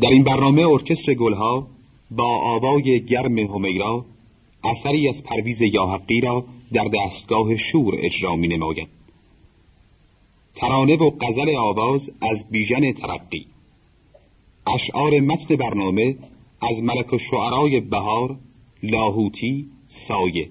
در این برنامه ارکستر گلها با آوای گرم همیرا اثری از پرویز یاحقی را در دستگاه شور اجرا می نماید. ترانه و غزل آواز از بیژن ترقی. اشعار متن برنامه از ملک و شعرای بهار لاهوتی سایه.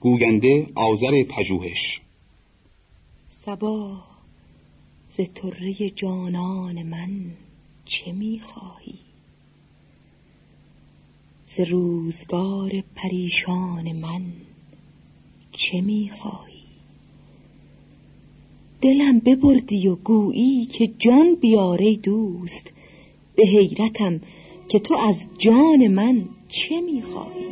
گوینده آذر پژوهش. سبا ز طره جانان من. چه می‌خواهی؟ ز روزگار پریشان من چه می‌خواهی؟ دلم ببردی و گویی که جان بیاره دوست به حیرتم که تو از جان من چه می‌خواهی؟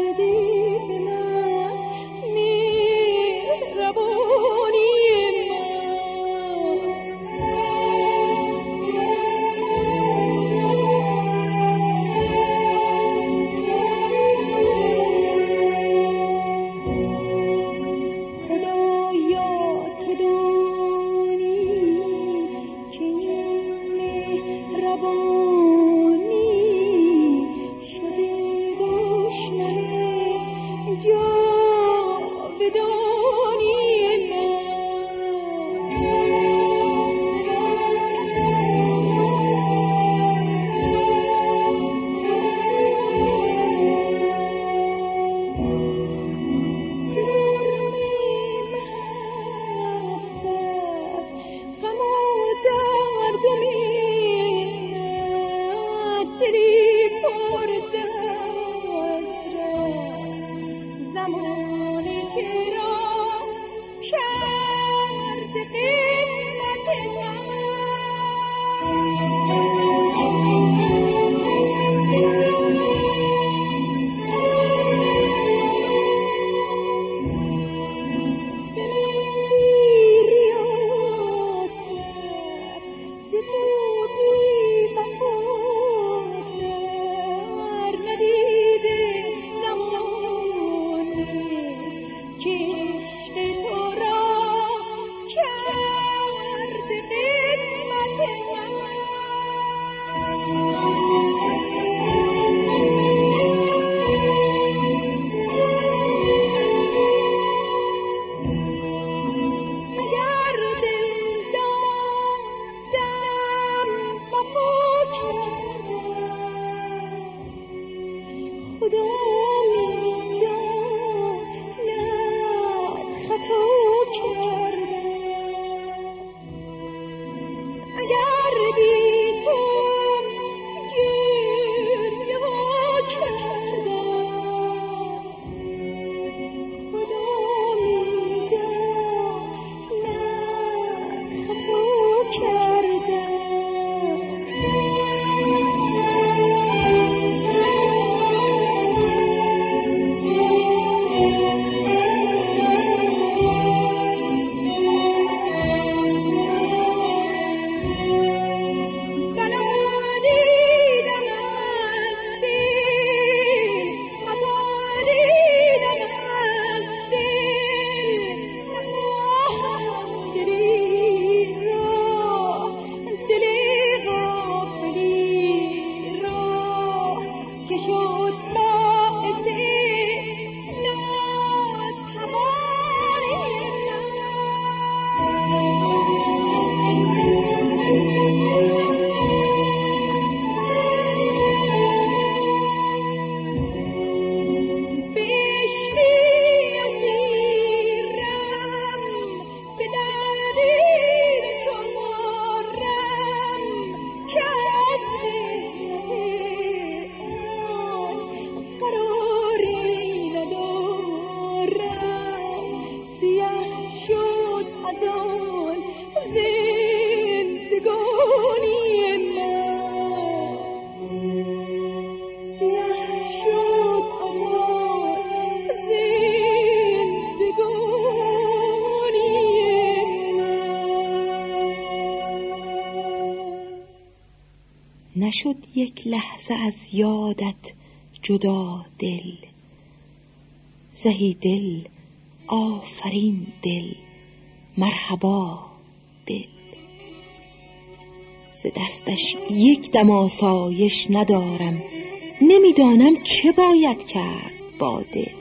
deep in نشد یک لحظه از یادت جدا دل. زهی دل آفرین دل. مرحبا. دل ز دستش یک دم آسایش ندارم. نمی‌دانم چه باید کرد. با دل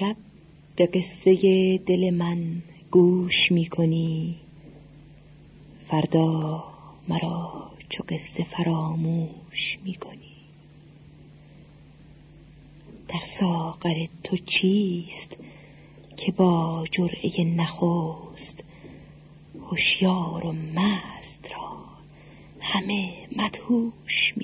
امشب به قصه دل من گوش می کنی. فردا مرا چو قصه فراموش می کنی. در ساغر تو چیست که با جرعه نخست؟ هوشیار و مست را همه مدهوش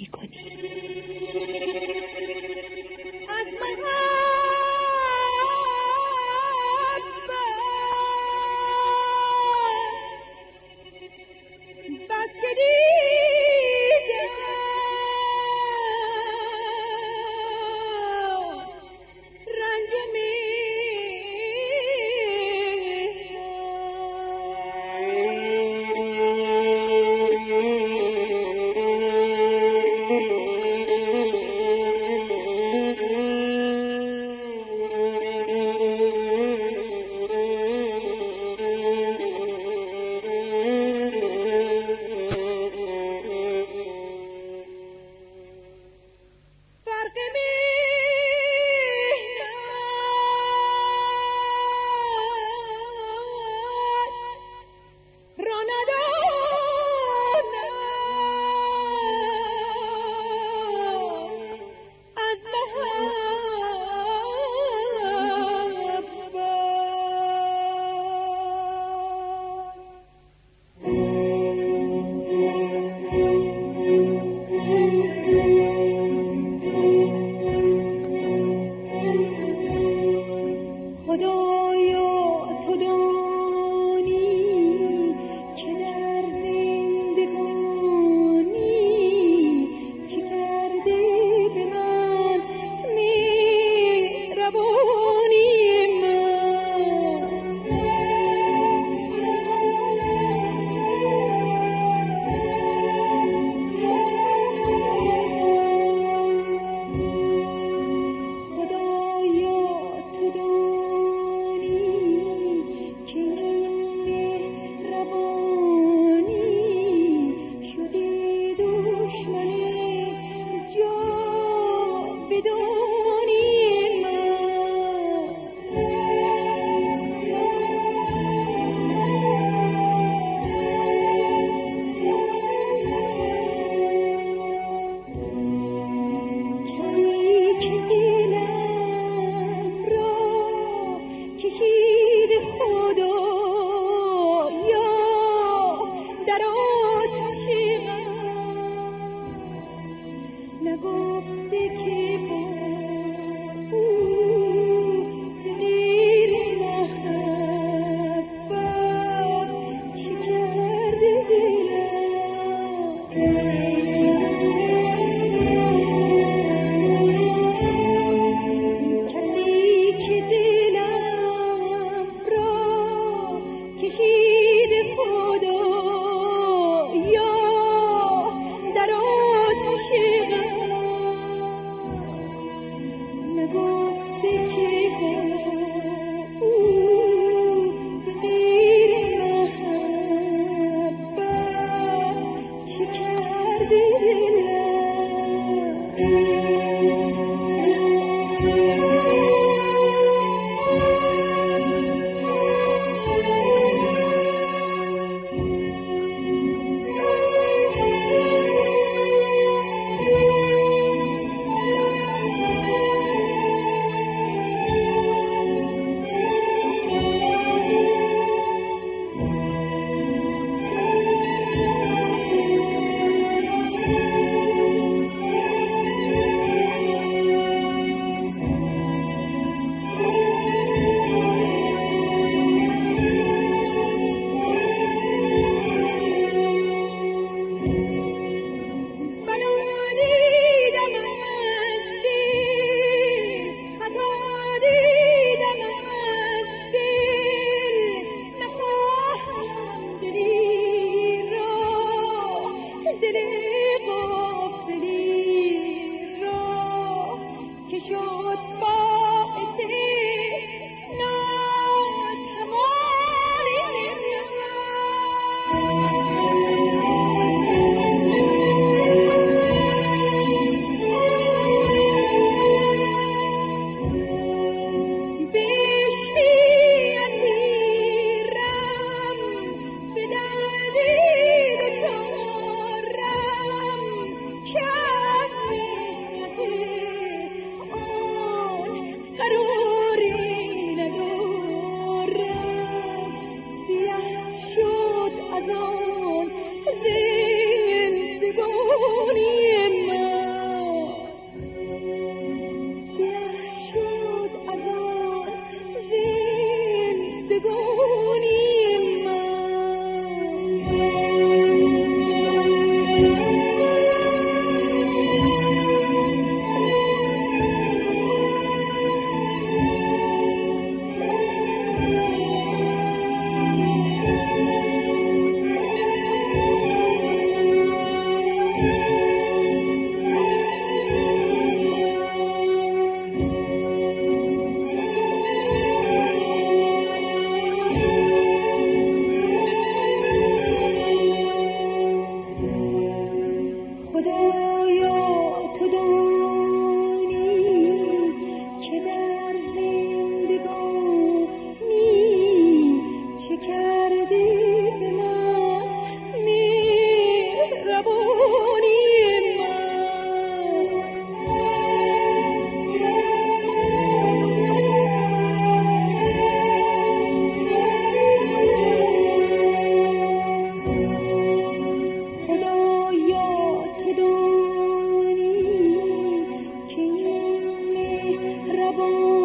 trouble.